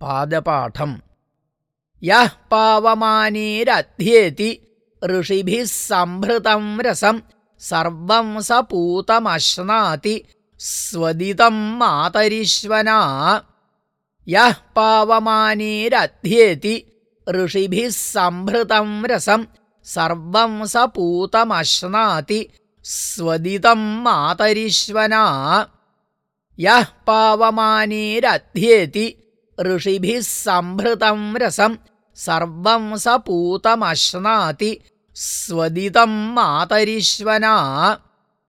पादपाठम्। यः पावमानीरध्येति ऋषिभिः सम्भृतम् रसम् सर्वम् स पूतमश्नाति स्वदितम् मातरिश्वना यः पावमानीरध्येति ऋषिभिः सम्भृतम् रसम् सर्वम् स पूतमश्नाति स्वदितम् मातरिश्वना यः पावमानीरध्येति ऋषिभिः सम्भृतम् रसम् सर्वम् स पूतमश्नाति स्वदितम् मातरिश्वना